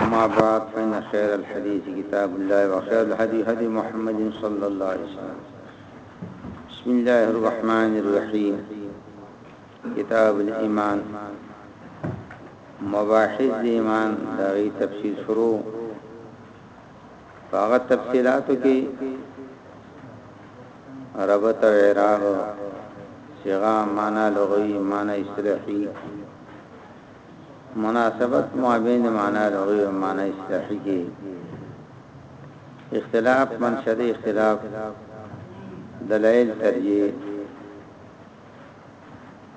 أما بعد فإن خير الحديث كتاب الله وخير الحديث هدي محمد صلى الله عليه وسلم بسم الله الرحمن الرحيم كتاب الإيمان مباحث الإيمان داغي تفسير شروع هغه تفصيلاتو کې عربت او عراق صيغه معنا لغوي معنا اصطلاحي مناسبت مابین معنا لغوي او معنا اصطلاحي کې اختلاف منشد اختلاف دلائل ترجیح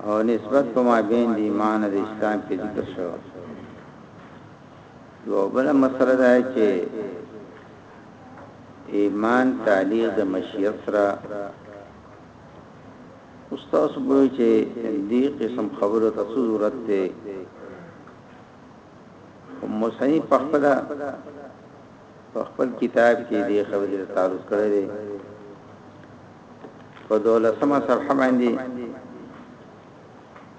او نسبت په مابین دی ایمان د اسلام په ذکر شو یو بل مسله دا چې ایمان تعلیق د مشیت سره استاد به چې دې قسم خبره ته ضرورت ده مصنف په خپل په خپل کتاب کې دې خبره تعرض کړې ده په دولسمه صفحه باندې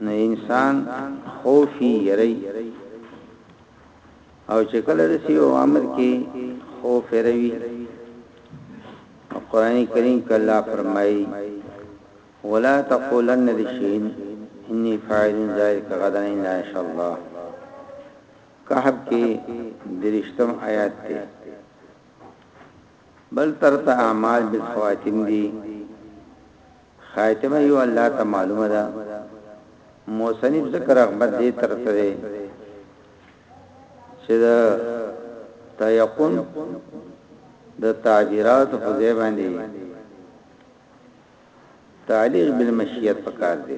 نه انسان خوفي یری او چې کله د سی او امر کې خوف روي قرآن کریم کې الله فرمایي ولا تقولن لشین انی فاعل ذلک غدا ان شاء الله کهب کې درشتم آیات ته بل ترته اعمال بالخواتم دي خاتمه يو الله ته معلومه ده موصنف ځکه رغبت دې تر ته دی چې د تيقن د تعبيرات په ځای باندې تعليق بالمشيت پکار دی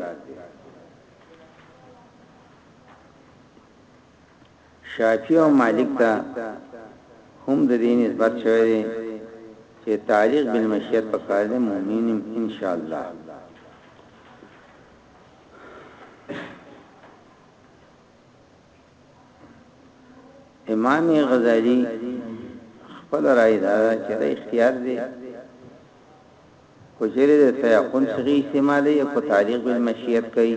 شافعي او مالک ته هم د دې نسبت شوی دی چې تعلیق بالمشیت په کار دی مؤمنیم ان شاء الله امام غزالی خپل رائے دا چې دا اختیار دی کو چیرې د سیاقون صغی استعمالي او کو تعلیق بالمشیت کوي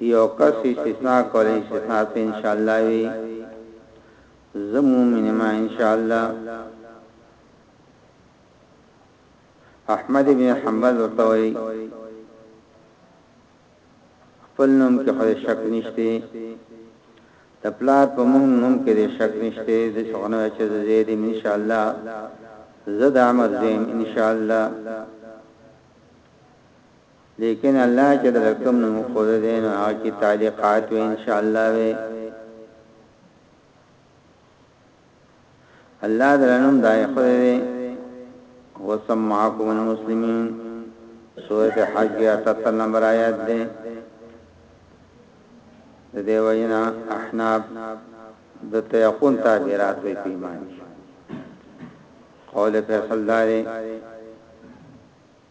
یو کس استثناء کولی استثناء څه ان شاء الله وی زه مومن یم ان شاء الله احمد ابن حنبل ورته وی خپل نوم کې خو شک نشته د پلار په مونږ نوم کې شک نشته د څنګه چې زید ان شاء الله زد عمر زین ان شاء الله لیکن الله چه درته کوم نوم ښوده دی نو هغه کی تعلیقات وی ان شاءالله وی الله درته نوم دا ایښوده دی هو سمعکم المسلمین سورت حج یا تطر نمبر آیات دی دیو جنا احناب د تيقون تعبیرات وی پیمان قول فیصل داره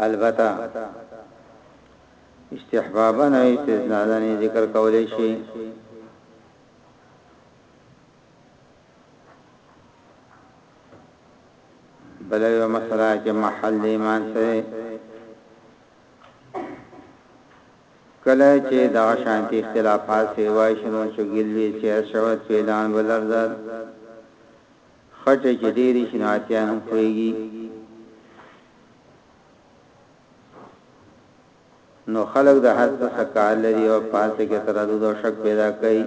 البته استحبابا او استثنادا ذکر کولای شي بل یو مسله چې محل د ایمان سره کله چې دا شانتي اختلافات سیوای شنو چې ګلوي چې شوت پیلان ولرزل ښه چای چې ډېر شي نو عطیان هم خوېږي نو خلق د هر څه سکار لري او پالته کې تردد او شک پیدا کوي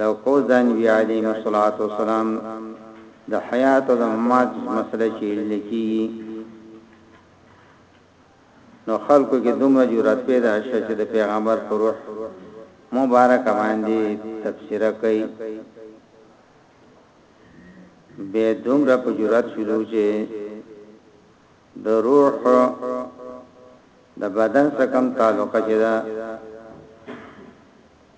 لو کو ځان بیا علی مسلات والسلام د حیات او د ممات مسله چې لکیږي نو خلکو کې دومره جرات پېدا شو چې د پېغمبر په روح مبارکه باندې تبصره کوي، بې دومره په جرات شلو چې د روح د بدن سره کم تعلق چې دا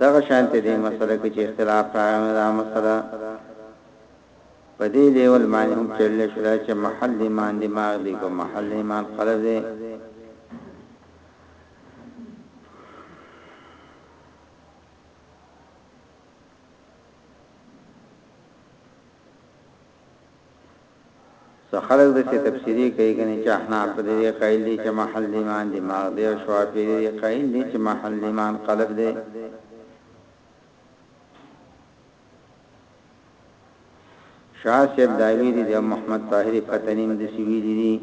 دغه شان په دې مسئله کې چې اختلاف راغی نو دا مسئله په دې لیول باندې هم چړل شو چې محل ایمان دماغ دی کو محل ایمان قلب دی څه خلک ده چه تبصری کوی ګنی چه احناف په دی دی قایل دی چه محل د ایمان دماغ دی او شوافی دی دی قایل دی چه محل د ایمان قلب دی شاه صاحب دا ویلی دی محمد طاهری فتنیم د سی ویلی دی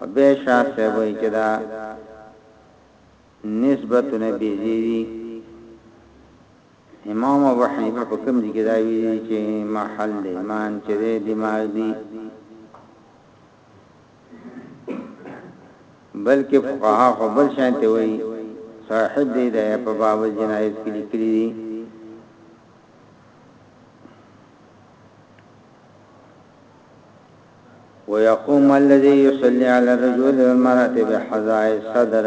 او به شاه صاحب وی چه دا نسبت نبی زیوی امام ابو حنیفه په کوم ځای کې دا ویلي چې محل د ایمان چې دی دماغ دی بلکې فقها خو بل شان ته وایي صاحب دې د په باب الجنایز کې لیکلي دي ويقوم الذي يصلي على الرجل والمرأة بحذاء الصدر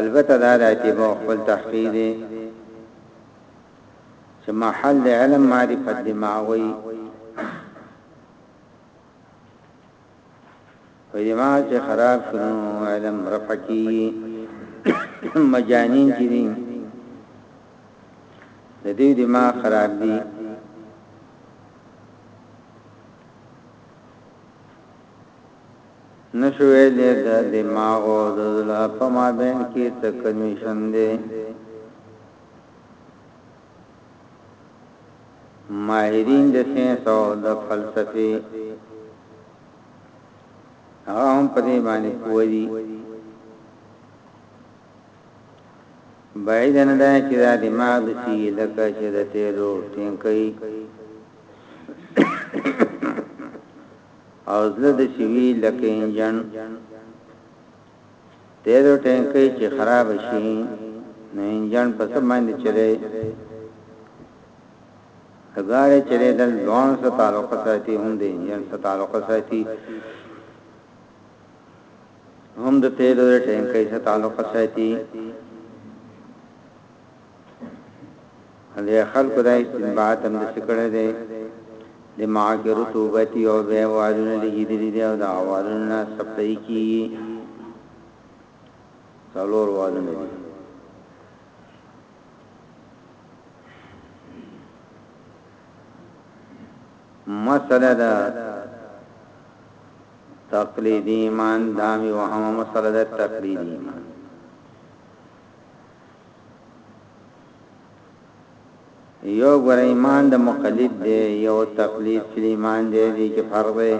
البته دا د عتیبه او خپل تحقیق دی چې محل د علم معرفت دی ماوی په دماغ چې خراب شنو علم رفع کی مجانین چې دي د دې دماغ خراب دي نه شو ویلی د دماغ او د زړه په مابین کی څه کنویشن دی ماهرین د ساینس او د فلسفی هغه هم په دې باندې پوه دي بعید نه ده چې دا دماغ د سی لکه چې د تیرو ټینکۍ او زړه د چې وي لکه انجن تېل او ټانکۍ چې خراب شي نو انجن په څه باندې چلی هغاره چلی دل دوان سره تعلق ساتي هم د انجن سره تعلق ساتي هم د تیل او ټانکۍ سره تعلق ساتي د خلکو دا استنباط هم داسې کړی دی د معاکې رطوبتي او بیا والونه لګېدلي دي او د والونه نه سپلای کېږي څلور والونه دي مسله ده تقلیدی ایمان دامی وهم مسله ده تقلیدی ایمان يو ګوره ايمان د مقلد دی يو تقليد فی الايمان دی دی کی فرق دی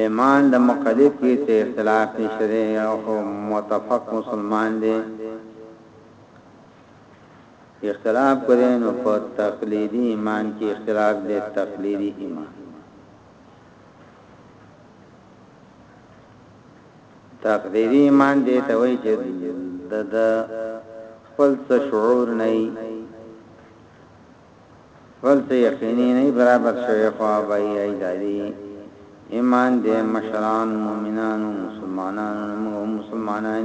ايمان د مقلد کی ته اختلاف نشته دی او متفق مسلمان دی اختلاف کړي نو په تقليدي ایمان کې اختلاف دی تقليدي ایمان تقديري ايمان دې ته وایي چې د د خپل څه شعور نه ای خپل څه یقیني نه برابر شوی خو به یې ایداري ایمان دې مشران مؤمنان او مسلمانان او مسلمانان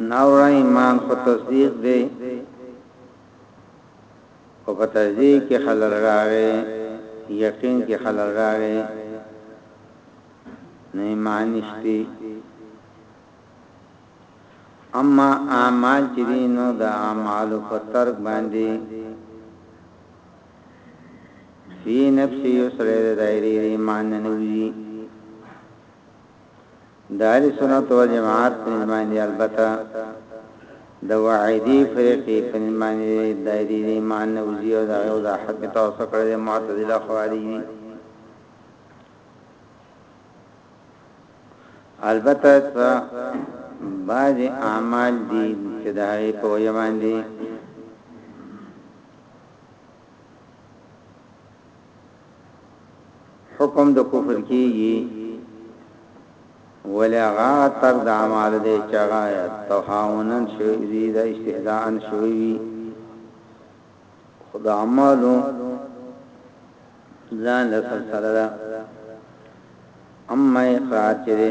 نه وروره ایمان خو تصدیق دی خو په تصدیق کې خلل راغی یقین کې خلل راغی نه ایمان نشتی اما اعمال چې دی نو د اعمال په ترک باندې فی نفسی یسره د دایری ایمان نه نوی د اهل سنت والجماعت په نسبت باندې البته د وعیدی فرقې په نسبت باندې دایری د ایمان نه وزي او دا یو د حق تاسو کړی د معتزله خوارج دي البته بعض اعمال دي چې د هغه په وجه باندې حکم د کفر کیږي ولا غا تر د اعمال دې چغا توهاونن شوی دي د استهزاءن شوی وي خدا اعمالو ځان له سلسله ده اما اقرار چره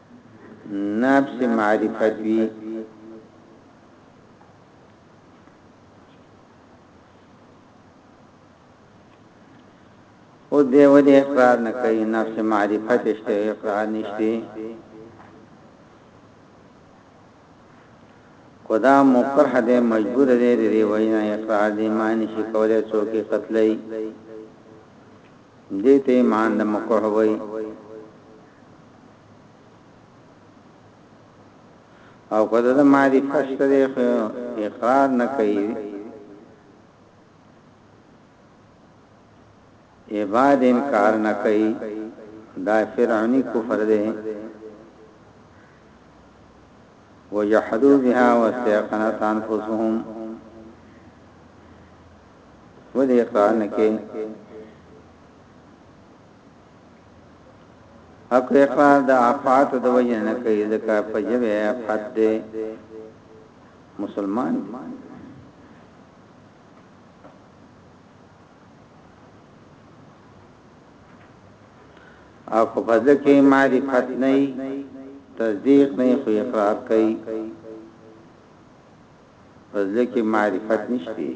نفس معرفت وي او دی ولې اقرار نه کوي نفس معرفت شته اقرار نشته خدا مکرح دی مجبور دی دی وینا اقرار دی معنی شي کولای څوک قتلای دې ته ایمان د مکروه وایي او کله د معرفت سره اقرار نه کوي عباد انکار نه کوي دا فرعونی کفر دی وجحدوا بها واستيقنت انفسهم په دې قران کې حق اقرار د افات د وجه نه کوي ځکه په جبه افات دی مسلمان او په فضل کې معرفت نه تصدیق نه خو اقرار کوي په زړه کې معرفت نشته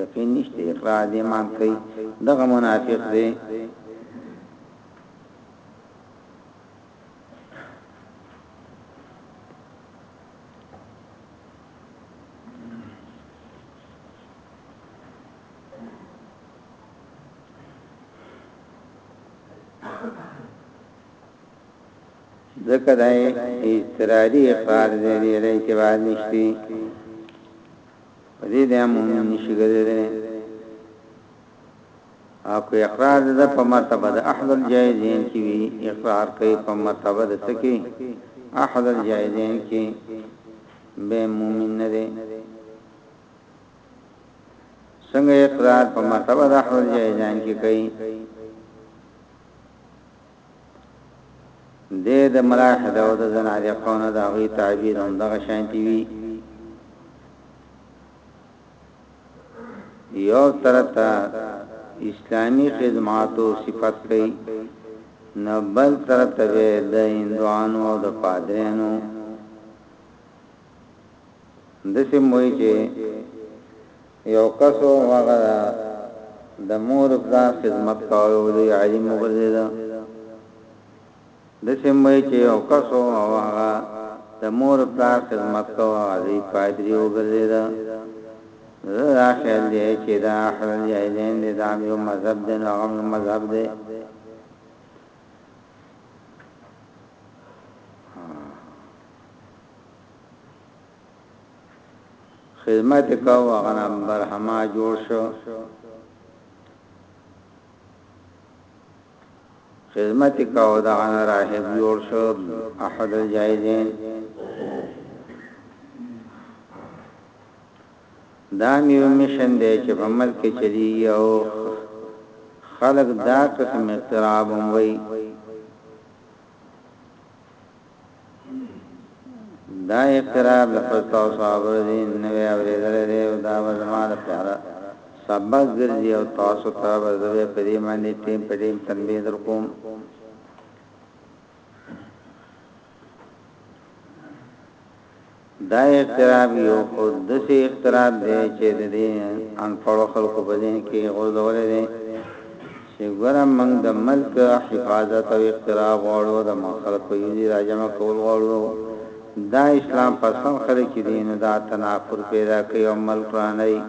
یقین نشته اقرار د ایمان کوي دغه منافق دی ځکه دا اضطراري اقرار دی دی له اعتبار نشتی دې دې مؤمن نشي ګرځیدل او کو اقرار ده په مرتبه د احد الجائزین کې وی اقرار کوي په مرتبه د سکی احد الجائزین کې به مؤمن نه دی څنګه اقرار په مرتبه د احد الجائزین کې کوي دی د ملاحده او د زنادقو نه د هغوی تعبیر هم دغه شانتی وی یو ترته اسلامی خدماتو صفت کئی نو بل ترته د اندوانو او د پادرینو دسه موی چه یو کس و، هغه د مور او پلار خدمت کاوه او لوی عالم وګرځېده. داسې هم وایي چې یو کس و او هغه د مور او پلار خدمت کاوه، هغه لوی پادري وګرځېده. د ده دا خیال دی چې دا احد الجاهلین دی، دا هم یو مذهب دی، نو هغه هم یو مذهب دی. خدمت یې کاوه هغه نه برهما جوړ شو خدمت یې کاوه دا نه راهب جوړ شو احد الجایزین دا میو مشن دی چې په ملک چلی او خلق دا قسم اضطراب وي دا اقتراب د خلطه او صحابه دی نوی اوریدل دی او دا وزما د پلار سبق ګرځي او تاسو ته وزوی په دې باندې ټیم په ټیم تنبیه در کوم دا اغتراب يو خود دسې اغتراب دی چې د دې ان پړو خلکو په ذهن کې غورځولی دی چې ګوره موږ د ملک حفاظت او اغتراب غواړو د موږ خلک په يوځي راجمع کول غواړو دا اسلام پسند خلک چې دي نو دا تنافر پيدا کوي او ملک ورانوي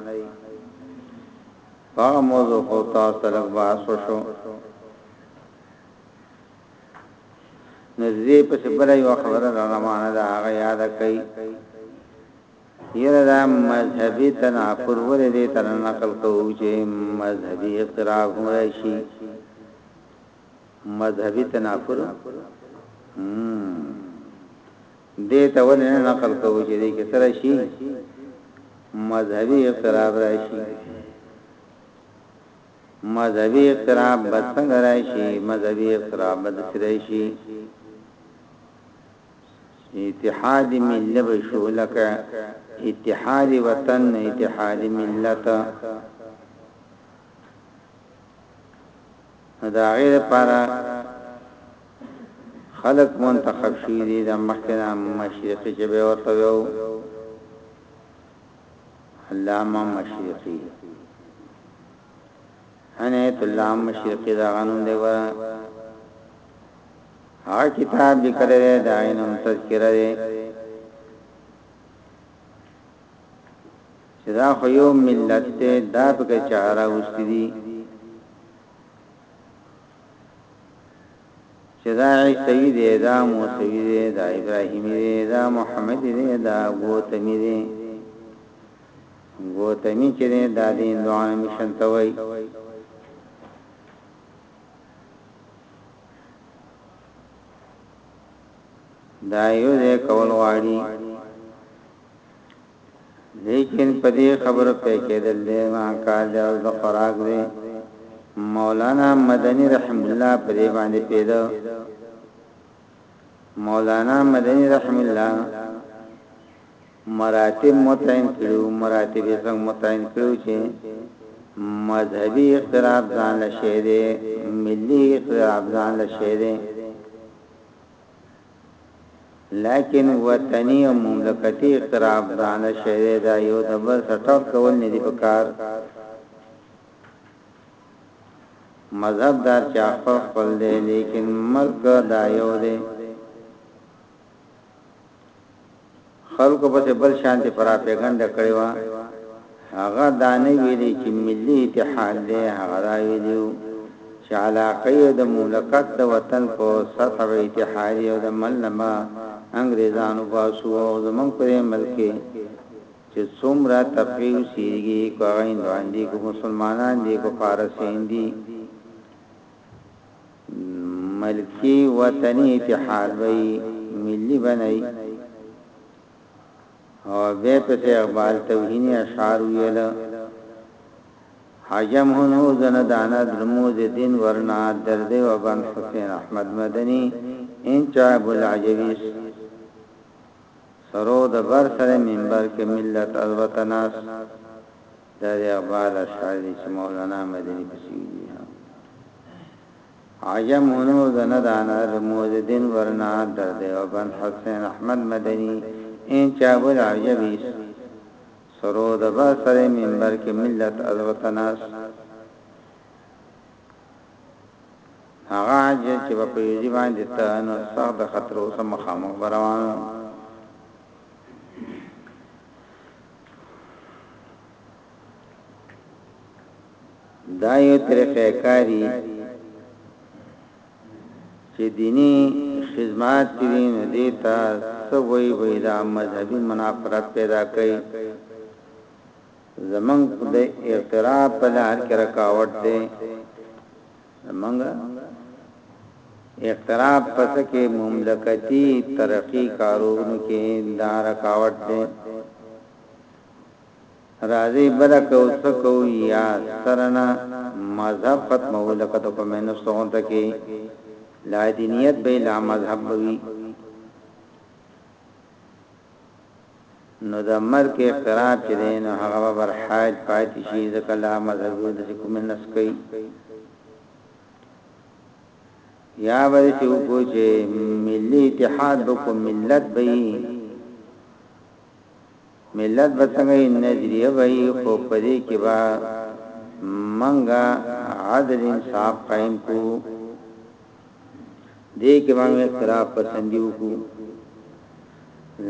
په هغه موضوع خو تاسو ته لږ بحث وشو. نو دې په بل یو خبره را روانه ده هغه یاد کړي یره دا مذهبي تناقض ولې دې تر نقل کوو چې مذهبي اختلاف هم راشي مذهبي تناقض دې ته ولې نقل کوو چې دې کې سره شي مذهبي اختلاف راشي مذهبي اضطراب به څنګه راشي مذهبي اضطراب به داسې راشي اتحاد ملي به شو لکه اتحاد وطن اتحاد ملت دا غیر لپاره خلق منتخب شي دي د مخکنه مشرقي چې به ورته وو علامه مشرقي عنایت الله مشرقي دا غنوم دی ګره ها کتاب لیکل دی دا عینم تذکرہ دی چې دا خو یو ملت ته دا پکې چاره وستې دي چه دا عیسوی دی دا موسوی دی دا ابراهیمی دی دا محمدی دی دا ګوتمی دی ګوتمی چه دی دا دی اندوانو مشن توی دا یو دی کول غاړی لیکن په دې خبرو پۀ کېدل دې ناکار دی او د خوراک دی. مولانا مدني رحمه الله په دې باندې پېده. مولانا مدني رحمه الله مراتب متعین کړو مراتب یې څنګه متعین کړو چې مذهبي اختلاف ځان له شی دی ملي اختلاف ځان له شی دی لیکن وطنی او مملکتی اعتراف دانه شوی دا یو د بل سره ټغر کول ندی پکار مذهب دار چا خپل خپل دی لیکن ملک دا یو دی خلکو پسې بل شانتې پراپېګنډه کړې وه، هغه دا نه ویلي چې ملي اتحاد دی، هغه دا ویلي و چې علاقه یې د مملکت د وطن په سطح به اتحادي او د مل نه به انګریزان وباسو او زموږ په دې ملک کې چې څومره طبقې اوسېږي، که هغه هندوان دي، که مسلمانان دي، که فارسین دي. ملکي وطني اتحاد به يي ملي بنايي او بيا پسې اقبال توهيني اشعار ويل حجم هنو زنه دانه درموز دين ورنا درد و بن حسين احمد مدني ان چاب العجبيس سرو د بر سره منبر کې ملت الوطناس دا د اقبال اشعار دي چې مولانا مدني پسې ویلي هم عجم و نور د نه دانه د موزدین ورنا در دی و بن حسین احمد مدني این چاب العجبی سرو د با سر منبر کې ملت از وطناس هغه عجب چې په یوځی باندې ته نو سخت خطر اوسه مخامخ روانو دا یو طریقه کاری چې دینی خدمات چې دین دیتا سوی وی دا مذهبي منافرت پیدا کوي زمنګ د اعتراف په لار کې رکاوټ دی زمونږ اقتراب په څه کې مملکتي ترقي کارونو کې دا رکاوټ دی راځي بلک او سکو یا سرنا مذهب ختمه ولکه د کومینو څنګه ته کې لا دینیت به لا مذهب وي نو د مرګ اقتراب چې دی نو هغه به برحاج پاتې شي ځکه الله مذهبي د کوم نس کوي یا به چې وکړو چې ملي اتحاد به کوم ملت به ملت به څنګه نظریه به خو په دې کې به منګه عادل انصاف قائم کو دې کې باندې اعتراف پسندي وکړو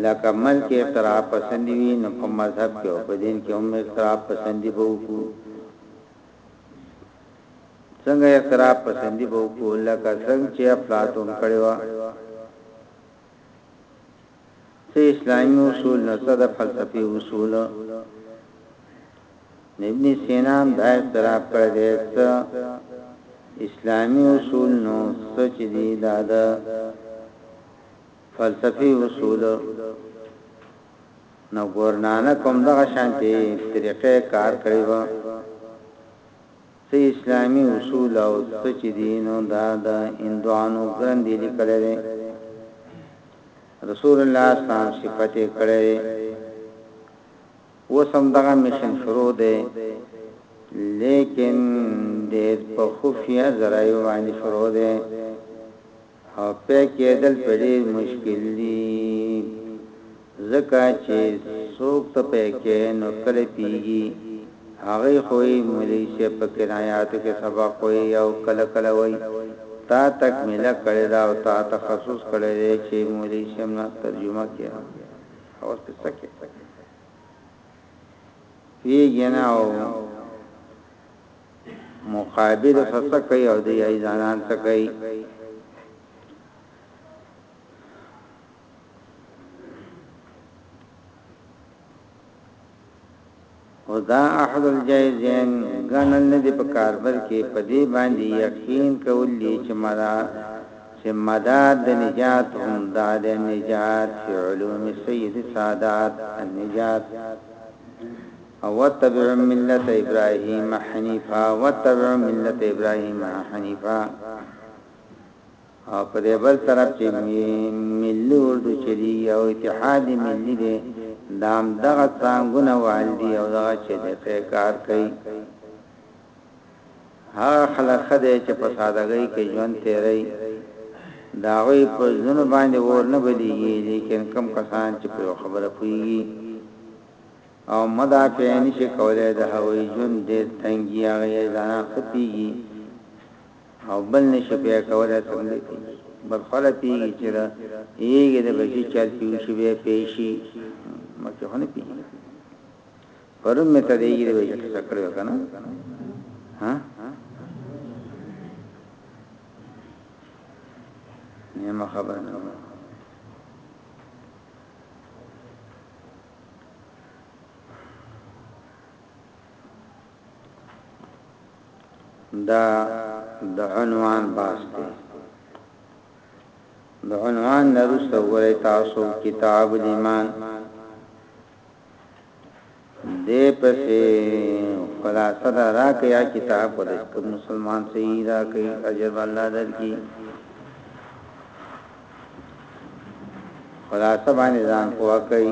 لکه مل کې اعتراف پسندي وي نو په مذهب کې او په دین کې هم اعتراف پسندي به وکړو څنګه اعتراف پسندي به وکړو لکه څنګه چې افلاطون کړی و څه اسلامي اصول نو څه د فلسفې اصول. د ابن سینا هم دا اختلاف کړی دی، څه اسلامي اصول نو څه چې دي دا د فلسفې اصول. نو ګورنانک هم دغه شانتې طریقې کار کړی و، څه اسلامي اصول او څه چې دي نو دا د هندوانو ګرندې لیکلی دی. رسول الله اسلام صفت یې کړی دی اوس هم دغه مشن شروع دی لیکن ډېر په خفیه ذرایو باندې شروع دی او په کېدل په ډېر مشکل دی ځکه چې څوک ته په کې نو کله پیږي هغوی خو وایی مولوی صیب په کنایاتو کې سبق وایی او کله کله وایی تا تکمیله کړی ده او تا تخصص کړی دی چې مولوی صیب نه ترجمه کې هم اوس په څه کې پیږي نه او مقابل څه کوي او دی ایزانان څه کوي او دا احد الجایزین غنل نه دی په کار بلکې په دې باندې یقین کول دي چې مدا چې مدا د نجات هم دا د نجات فی علوم سید سادات النجات او تبع ملت ابراهیم حنیفا وتبع ملت ابراهیم حنیفا او په دې بل طرف چې ملي اردو چلیږي او اتحاد ملي دی دا هم دغه څنګونه وال دي او دغه چې د پې کار کوي هغه خلک خدای چې په سادهګۍ کې ژوند تیري دا غوي په ځنو باندې ور نه بلیږي لیکن کم کسان چې په خبره پوي او مدافع نشي کولای د هغوی ژوند ډېر تنګي هغه ځان خپيږي او بل نشي پیا کولای تر دې بل خلا پیږي چې دا یېګه د بشي چل پیو شي به پیشي مکه هونه پیږي پرم مې ته دیږي د بشي څه کړو کنه ها نیمه خبره نه دا د عنوان باس دی د عنوان نرسته وګورئ تاسو کتاب الایمان دې پسې خلاصه دا راکیا کتاب د کوم مسلمان صحیح دا کوي اجر الله درکې خلاصه باندې ځان پوهه کوي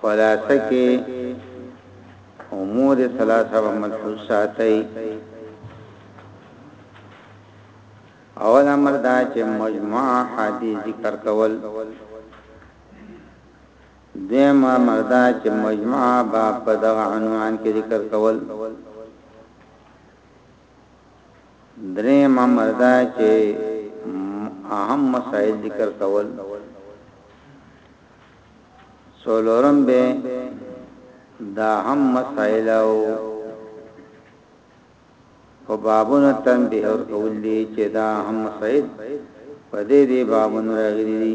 خلاصه کې امور ثلاثه په ملحوظ ساتي اول امر دا چې مجموع حدیث ذکر کول دیم امر دا چې مجموع باب په دغه عنوان کې ذکر کول دریم امر دا چې اهم مسائل ذکر کول سولورم به دا هم مسائل او په بابونو تنبیه ور کول دي چې دا هم مسائل په دې دې بابونو راغلي دي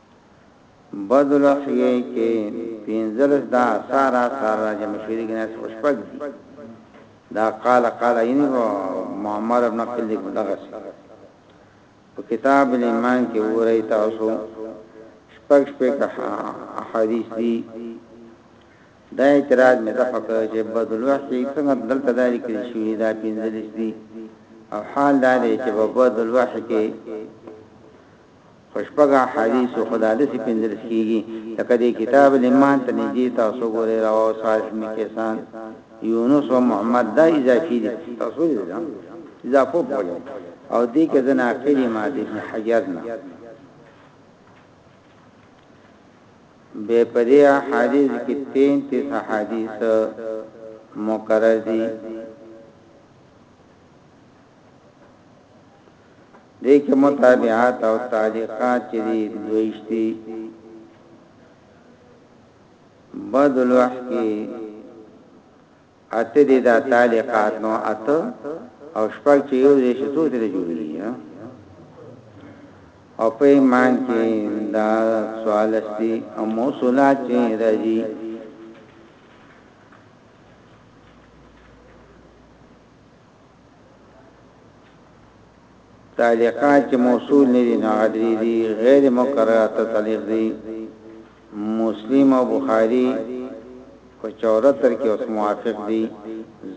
بدلخ یې چې پنځلس دا اثار اثار را جمع شوي دي کنه څه شپږ دي دا قال قال یې و معمر ابن قل دې دغه په کتاب الایمان کې وره تاسو شپږ شپږ احادیث دي دا اعتراض مې ته فکر چې بدلوه کې څنګه دلته دالي کې شوې دا پنځلس دي او حال دا دی چې په بدلوه کې په شپږ احادیثو خو دا داسې پنځلس کېږي لکه د کتاب الایمان ته نږدې تاسو وګورئ رواه صالح بن کیسان، یونس و محمد دا اضافي دي تاسو ولې د اضافو په وجه او دې کې زه ناقل یم د ابن حجر نه بې په دې احادیث کې 33 احادیث مقرر دي دې کې متابعات او تعلیقات چې دي دویشتي بعد الوحی کې اته دي دا تعلیقات نو اته او شپږ چې یو دې شتو دې جوړي او په ایمان کې دا سوال استي او موصولات چې راځي تعلیقات چې موصول نه دي نو هغه درې دي، غیر مکرر اته تعلیق دي، مسلم او بخاري په چورتر کې اوس موافق دي،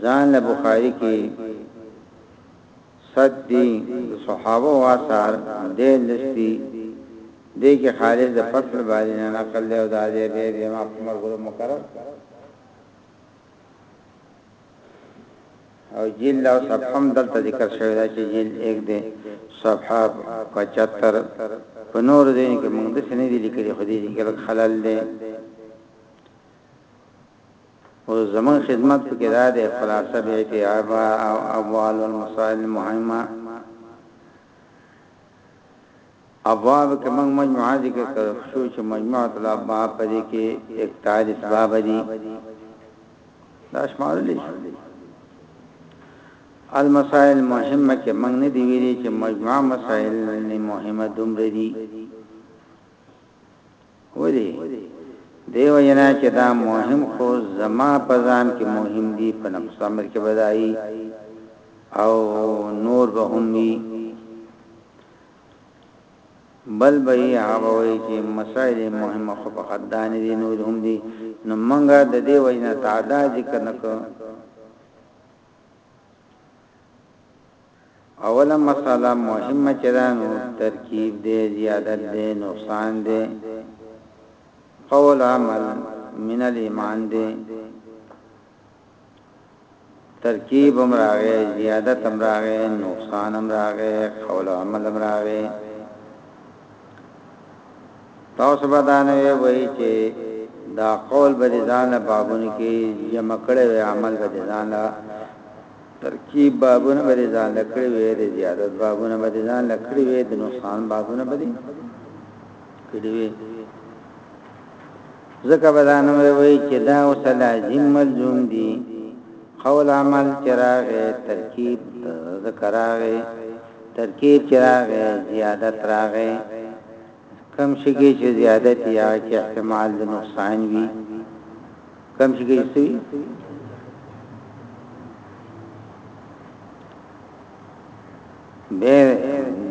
ځان له بخاري کې صد دي، د صحابه او آثار دیارلس دي، دې کې خالص د فتح الباري نه نقل دی او دا دی بیا بیا ما په مرګ مکرر او جیل لا صفحم دلته ذکر شوی دا چې جیل 1 دی صفحه 75 په نور دې کې موږ د سنې دي لیکلي خو دې کې لږ خلل دی او زمون خدمت په کې را ده خلاصه به ته او اول المسائل المهمه ابواب کې موږ مجموعه ذکر کړو شو چې مجموعه الابواب په دې کې 41 باب دي دا شمارل شي المسائل مهمه کې موږ نه دی ویلي چې مجموعه مسائل نه مهمه دومره دي ولي دیو جنا چې دا مهم خو زما په ځان کې مهم دي په نفس امر کې بدایي او نور به هم وي بل به یې هغه وایي چې مسائل مهمه خو په خدان دي نور هم دي نو منګه د دې وجنه تعداد ذکر نکو اوله مساله مهمه چه ده نو ترکیب دی زیادت دی نقصان دی قول عمل من الايمان دی ترکیب هم راغی زیادت هم راغی نقصان هم راغی قول عمل هم راغی تاسو به دا نه وایي چې دا قول به ځان له بابونو کې جمع کړي وي عمل به ځان له ترکیب بابونه به ځان لکړي وي د زیادت بابونه به ځان لکړي وي د نقصان بابونه به کړي وي ځکه به دا نو وي چې دا اوس لازم ملزوم دي قول عمل چراغه ترکیب ذکراغه ترکیب چراغه زیادت راغه کوم شي کې چې زیادت وي هغه کې احتمال د نقصان وي کوم شي کې چې به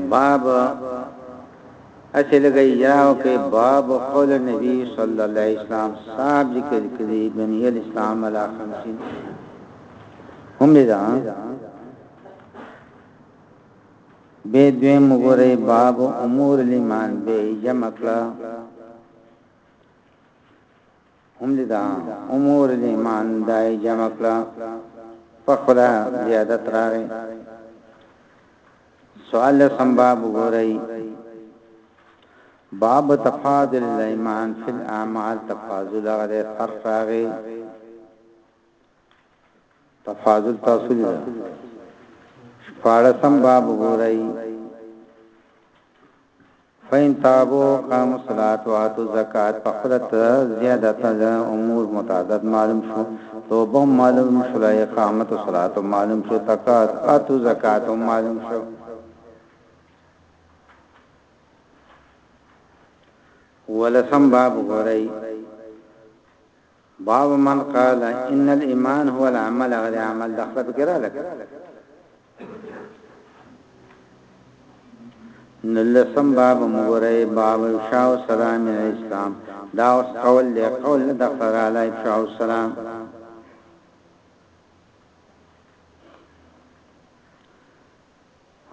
باب اسی لگئی یاو کې باب قول نبی صلی الله علیه وسلم صاحب ذکر کړي بنی الاسلام علی 50 هم دې بۀ دوېم وګورئ باب امور الایمان بۀ یې جمع کړه هم دې دا امور الایمان دا یې جمع کړه په خلا زیادت راغی سوال سم باب وګورئ باب تفاضل الایمان فی الاعمال تفاضل غره فرق راغی تفاضل تاسو دي شپارسم باب ګورئ فین تابو قام الصلات واتو زکات فقدت زیادت امور متعدد معلوم شو توبه معلوم شو لا اقامت الصلات معلوم شو تقات اتو زکات معلوم شو ولسم باب غوري باب من قال ان الايمان هو العمل هغه د عمل د خپل فکر راغله نلسم باب مغره باب افشاء السلام من الاسلام دا اوس قول له قول نه د خراله افشاء السلام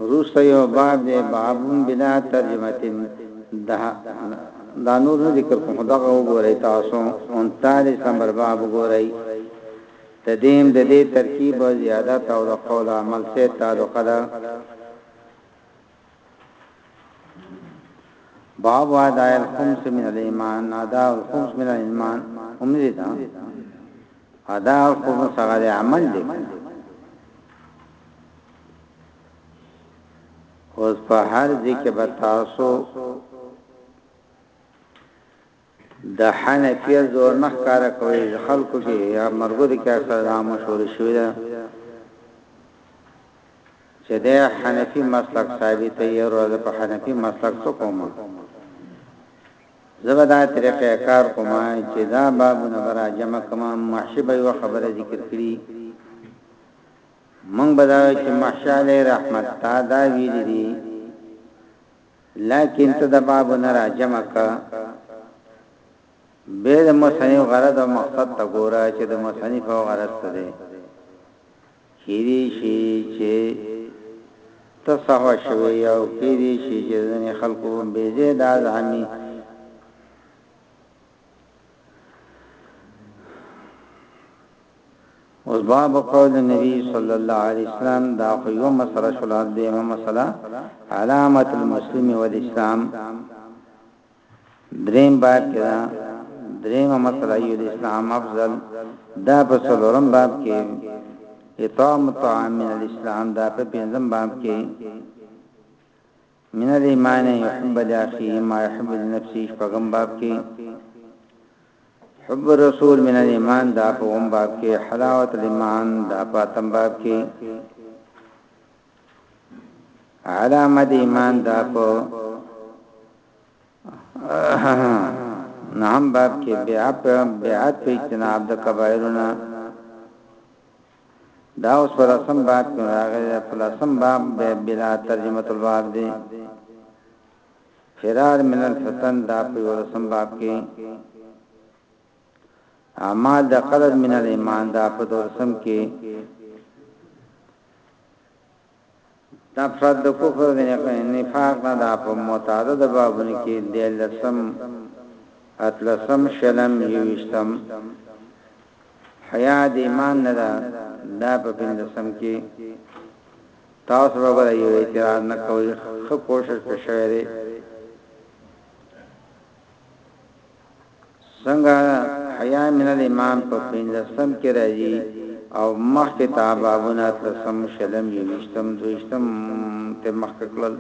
وروسته یو باب دی باب بلا ترجمه ده دا نور نه ذکر کوم دغه وګورئ تاسو 39 نمبر باب وګورئ تدیم د دې ترکیب او زیادت او د قول عمل سره تعلق ده باب ادا الخمس من الايمان ادا الخمس من الايمان هم دې دا ادا الخمس هغه عمل دی اوس په هر ځکه به تاسو د حنفیه زور نه کار کوي خلکو کې یا مرګو دي کې سره عامه شور شوی دا چې د حنفي مسلک ثابت دی او د په حنفي مسلک څه کوم زبدا طریقې کار کوم چې دا بابونه برا جمع کوم محشبه یو خبره ذکر کړي مونږ به دا وایو چې محشی علیه رحمت تا دا ویلي دي لکن ته د بابونه را جمع که به د مصنف غرض او مقصد ته ګوره چې د مصنف او غرض څه دی کیدی شي چې تصحو شوی او کیدی شي چې ځنې خلکو به زیاده ځامي اوس باب قول نبی صلی الله علیه وسلم دا خو یو مسله شولا دی یو مسله علامت المسلم والاسلام دریم باب کې دا دریم مسله یو د اسلام افضل دا په څلورم باب کې اطعام طعام من الاسلام دا په پنځم باب کې من الايمان ان يحب لاخيه ما يحب لنفسه شپږم باب کې حب الرسول من الايمان دا په اوم باب کې حلاوت الايمان دا په اتم باب کې علامه د ایمان دا په نام باب کې بیا په بیعت په اجتناب د کبایرونو دا اوس په لسم باب کې راغلی دی، په لسم باب بیا بنا ترجمة الباب دی، فرار من الفتن دا په یولسم باب کې، اعمال د قلب من الایمان دا په دولسم کې، دا فرد د کفر د نفاق نه دا په متعدد بابونو کې د لسم اتلسم شلم یوشتم حیا د ایمان نه دا دا په پندسم کې تاسو وګورئ یو اعتراض نه کوي خو کوشش پښوی دی څنګه حیا من الایمان په پنځلسم کې راځي او مخکې تا بابونه اتلسم شلم یوشتم دوشتم ته مخکې کړل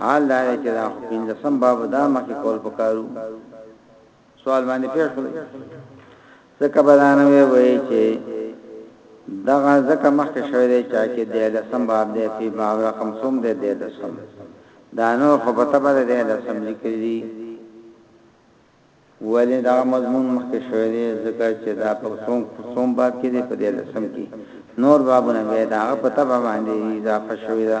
حال دا چې دا پنځلسم باب دا مخکې کول پکارو سوال باندې پیښ کړی ځکه به دا نه وي چې دغه ځکه مخکې شوی دی چې کې د لسم باب دی په باب رقم څوم دی د لسم دا نو خو په تبه دی د لسم لیکل دي ولې دا مضمون مخکې شوی دی ځکه چې دا په څوم څوم باب کې دی په د لسم کې نور بابونه به دا په تبه باندې اضافه شوی دی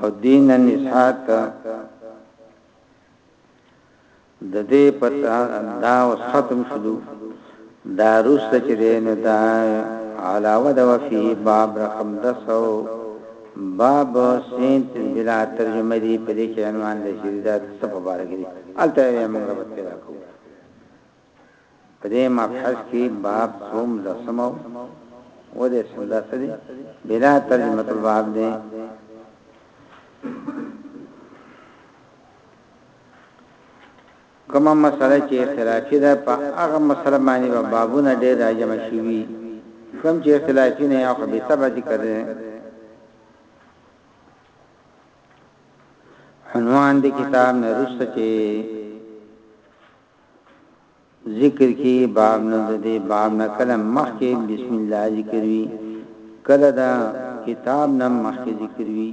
او دین نسات د دې پتا دا اوس ختم شلو دا رست چې دین دا علاوه د وفي باب رقم 10 باب سین بلا ترجمه دی په دې کې عنوان د شریدات څخه بارګری الته یې موږ به پیدا کوو په دې مبحث کې باب څوم لسمه و دې سمدا سدي بلا ترجمه الباب دې کومه مسله چې اختلافي ده په هغه مسله باندې به بابونه ډېر راجم شي کوم چې اختلافي نه او به تبع ذکر ده عنوان دې کتاب نه رسته چې ذکر کې باب نه دی باب نه کله مخ کې بسم الله ذکر وی کله دا کتاب نه مخ کې ذکر وی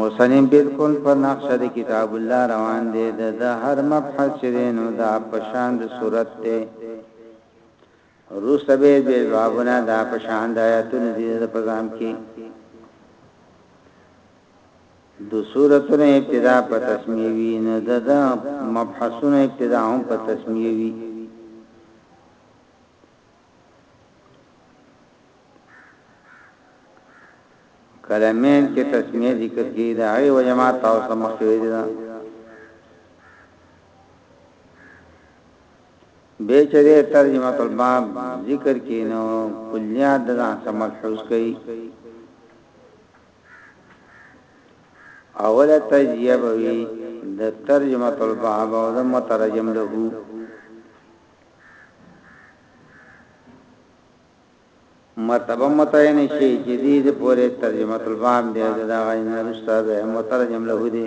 مسلم بالکل په نقشه د کتاب الله روان دی د هر مبحث چرینو دا پشان د صورت ته وروسته به یې دوې ځوابونه دا په شان د آیاتونو دي د پزام کې د صورتونو ابتدا په تسمیه وی نه د مبحثونو ابتدا هم په تسمیه وی کلمین کې تسمیه ذکر کی دا هغه وجماعت تاسو مخکې ویل به چې د ترجمه الباب ذکر کینو کلیات د ځان سره ملحوظ کړي اوله تجزیه به وي د ترجمه الباب او د مترجم له مرتبه متعین شي جدید پورې ترجمه الباب دی دا غوښنه رسته مترجم له دی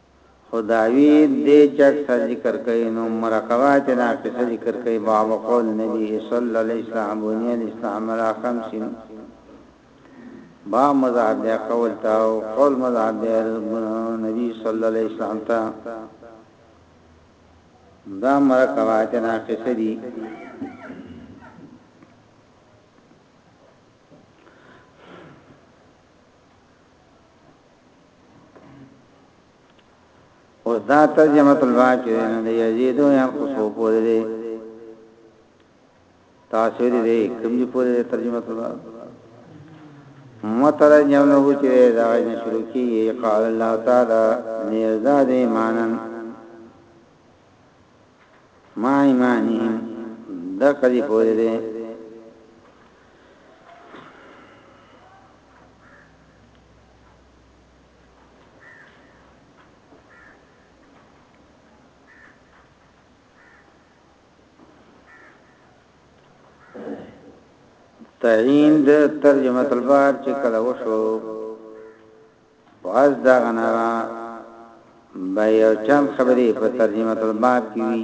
خو دعوی دی چه اکثر ذکر کوی نو مرکبات یی ناقصه ذکر کوی باب قول نبی صلی الله علیه وسلم بنی الاسلام علی خمس باب مذهب دی قول تا او قول مذهب دی نبی صلی الله علیه وسلم تا دا مرکبات ناقصه دی او دا ترجمه طلبا چې نه دی یزيدو یا قصو پورې دی تاسو دې کوم دې پورې ترجمه طلبا مترجم نو چې دا نه شروع کیږي قال الله تعالی نیزاد ایمانن ما ایمانهم دا کلی پورې دی تعین د ترجمه الباب چې کله وشو واز دا غنرا به یو چم خبرې په ترجمه الباب کې وی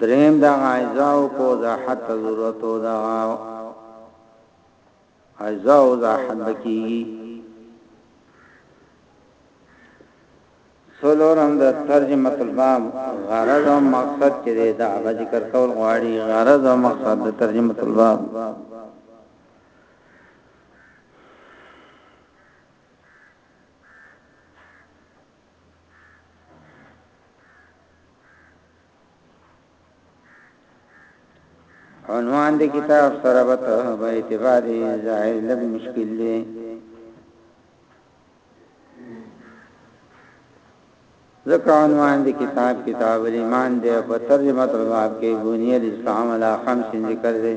دریم دا غایزاو کو دا حتی ضرورتو دا غایزاو دا حد بکی سلورم دا ترجمه الباب غرض و مقصد چه دی دا عبا ذکر کول غواری غرض و مقصد دا ترجمه الباب عنوان د کتاب سره به ته به اعتبار ظاهر لږ مشکل دی ذکر عنوان د کتاب کتاب الایمان دی په ترجمه طلاب کې بنی الاسلام علی خمس ذکر دی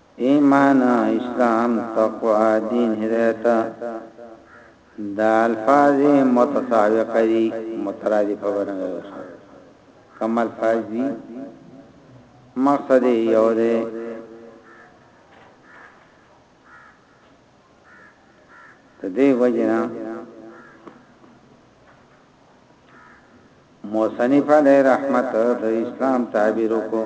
ایمان اسلام تقوا دین هدایت دا الفاظ متسابقه دي مترادفه بنوي کم الفاظ دي مقصد یو دی تدې وجنا موصنف علی رحمت د اسلام تعبیر کو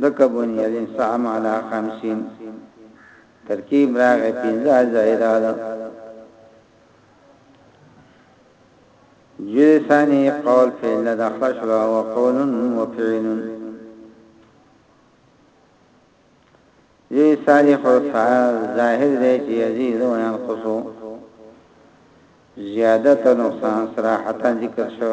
ځکه بني الانسان علی خمسين ترکیب راغی پنځه زائده ده جوی ثانی قول فعل ده خشل و قول و فعل جوی ثالث و ظاهر ده چی عزیز و ینقصو زیادت و نقصان صراحتا ذکر شو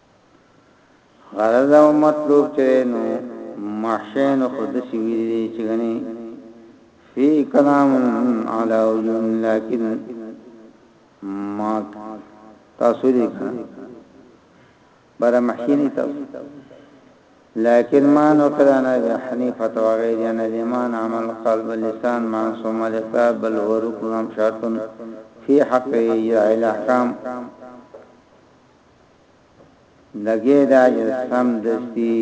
غرض او مطلوب چې نو محشین خود سی ویلی چې غنی فی کلام علی وجون لیکن ما تاسو دې کړه بر محشین تاسو لیکن ما نو کړه نه حنیفه تو غیر نه ایمان عمل قلب لسان معصوم الاقرار بل ورکم شرط فی حق الاحکام لګی دا چې سم دستی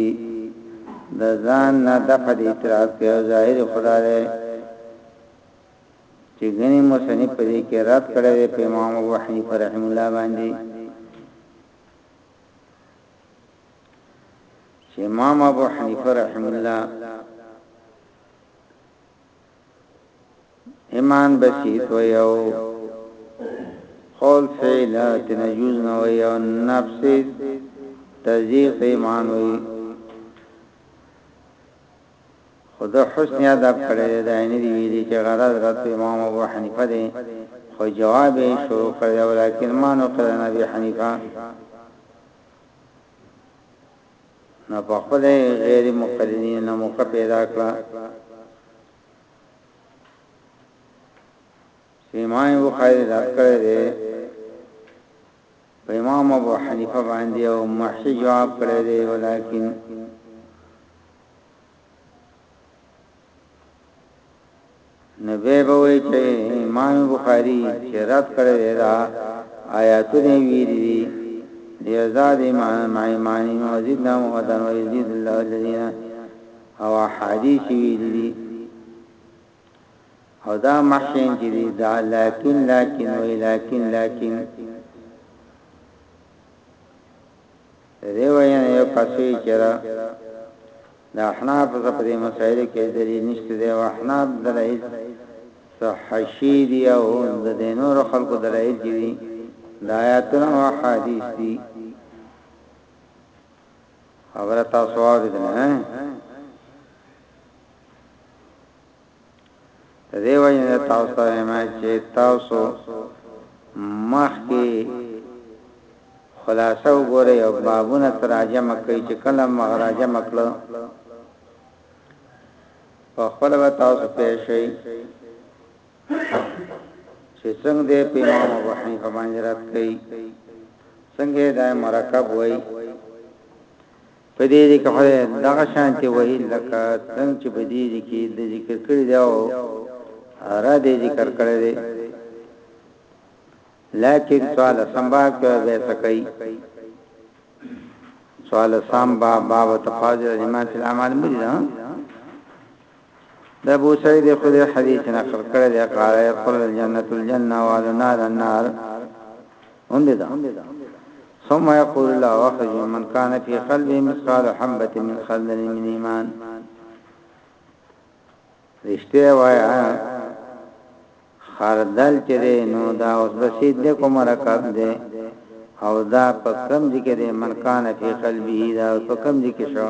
د ځان نه دغه د اعتراض کوي او ظاهر خدا دی چې غني مصنف په دې کې رد کړی دی په امام ابو حنیفه رحم الله باندې چې امام ابو حنیفه رحم الله ایمان بسیط و یو قول فعل تنجوز نو یو نفس تزیق ایمان وی خود حسن ادب کړی دا نه دی ویلي چې غرض رات امام ابو حنیفه دی خو جواب یې شروع کړی ولیکن مانو کړه نبی حنیفه نو په خپله یې غیر مقلدینو نه موقع پیدا کړه. امام بخاری رد کړی دی په امام ابو حنیفه باندې او محشی جواب کړی دی ولیکن نو به به وی چې امام بخاری چې رد کړی دا آیاتونه ویری دي یزاد امام ما ایمانی مزید نام ودن و یزید الله الذین او حدیث ویری دي او دا محشین چې دي دا لکن لکن و لکن لکن د دې وینا یو کس وی چې را د احناف څخه په دې مسایل کې دلیل نشته دی او احناف دلایل صحشی دی او د دینور خلکو دلایل دی د آیاتونو او حدیث دی خبره تاسو واورئ د دې وجه نه تاسو ته وایم چې تاسو مخکې خلاصه وګورئ او بابونه تراجم کړئ چې کله مغراجه مکلو په خپل به تاسو پېښ شئ چې څنګه دې په امام ابو حنیفه باندې رات کوي څنګه دا مرکب وای په دې دې کښې دغه شانتې وحي لکه څنګ چې په دې دې کښې د ذکر کړې دې او را دې ذکر کړې دې لیکن سوال سمباب کیا بے سکئی سوال سام باب باب تفاضل الایمان فی الاعمال مری دا د ابو سعید خدری حدیث نقل کړی دی قال قل الجنه الجنه والنار النار اوند دا ثم يقول الله واخرج من كان في قلبه مثقال حبه من خردل من ایمان رشته وایا خردل چره نو دا اوس بسید دې کوم رکب دې او دا په کم دي کې دې من کان فی قلبه دا په کم دي کې شو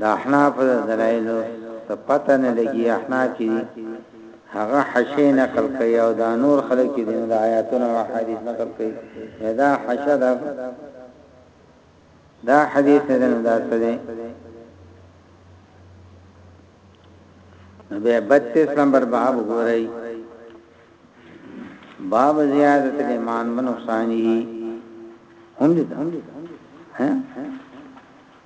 د احناف د دلایلو څه پته نه لګي احناف چې دي هغه حشې نقل کوي او دا نور خلک چې دي د آیاتونو او حدیث نقل کوي دا حشه دا دا حدیث نه ده دا څه دی نو به 32 نمبر باب ګورئ باب زیادت الایمان من نقصانی هم دې هم دې ها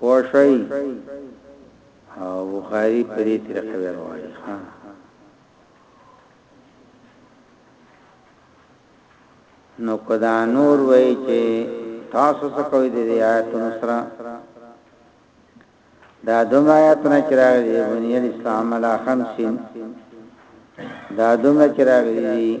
پوښی او بخاری په دې طریقه وروړي ها نو کدا نور وای چې تاسو څه کوي د آیاتونو سره دا دوم آیاتونه چې راغلي بنی الاسلام علی خمسین دا دوم چې راغلي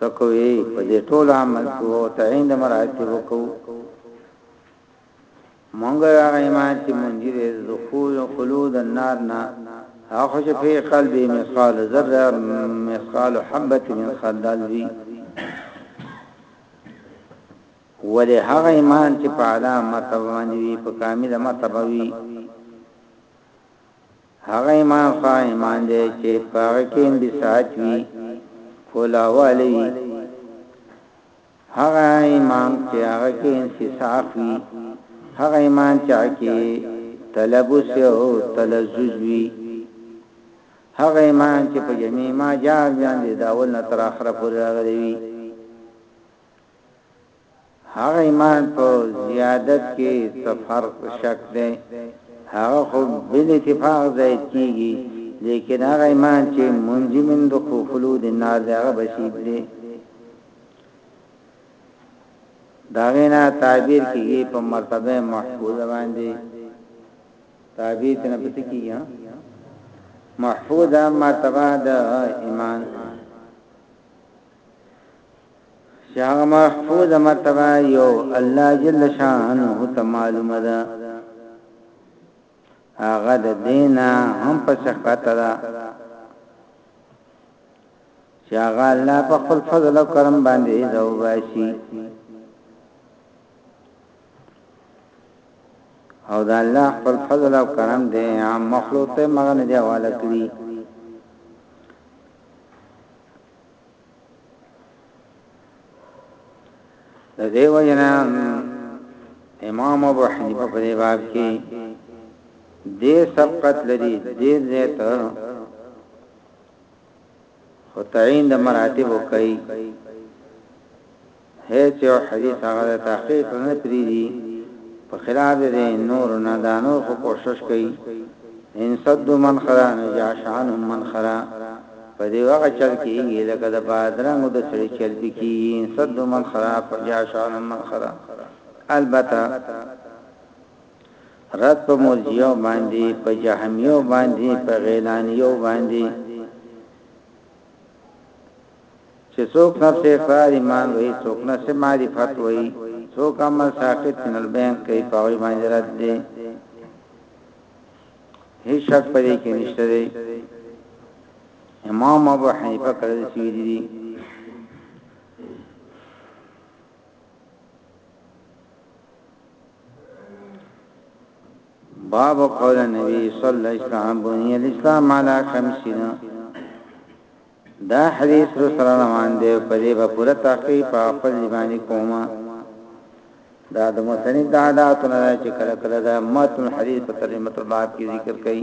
تقوی په دې ټول عمل کې او تعین د مراتب کو مونږ هغه ایمان چې مونږ دې دخول خلود النار نه هغه چې په قلب مثقال ذره مثقال حبه من خردل وی ولې هغه ایمان چې په علامه باندې په کامله مرتبه وی هغه ایمان خا ایمان دی چې پاغه کې انبساط وي کولاواله وي هغه ایمان چې هغه کې انفساخ وي هغه ایمان چې کې تلبس او تلزز وي هغه ایمان چې په جميع ما جاء باندې داول نه تر اخره پورې راغلی وي هغه ایمان په زیادت کې سفر شک دی هغه خو بل اتفاق ځای کیږي لیکن هغه ایمان چې منځي من د خوفلو د نار دغه بشید دی داغینا تعبیر کیږي په مرتبه محفوظ باندې تعبیر نه پته کیږي محفوظه مرتبه د ایمان چې هغه محفوظه مرتبه یو الله جل شانه ته معلومه ده هغه د دینا هم په څخته ده چې هغه الله په خپل فضل او کرم باندې زوباسي او دا الله خپل فضل او کرم دې عام مخلوق ته مغنه دی حواله کړی د دې وجنا امام ابو حنیفه په دې باب کې دې سبقت لري دې دې ته خو تعین د مراتب کوي هيڅ يو حديث هغه د تحقيق نه پريږدي په خلاف د نورو نه دا نور خو کوشش کوي ان صد من خرا نجاش عنهم من خرا په دې هغه چل کېږي لکه د بادرنګ د سړي چل بکی ان صد من خرا فجاش عنهم من خرا البته رد په مرجیو باندې په جهمیو باندې په غیلانیو باندې چه څوک نفس اقرار ایمان وایی څوک نفس معرفت وایی څوک عمل ساقط من البین کوي په هغه باندې رد دی هیڅ شک پدې کې نشته دی امام ابو حنیفه کړل چې دی باب قول النبي صلی الله علیه وسلم بنی الاسلام علی خمسین دا حدیث رسول روان دی په دې په پوره تحقیق په خپل ځبانی کومه دا د مصنف د عادتونو چې کله کله د متن حدیث په ترجمه باب کې ذکر کړي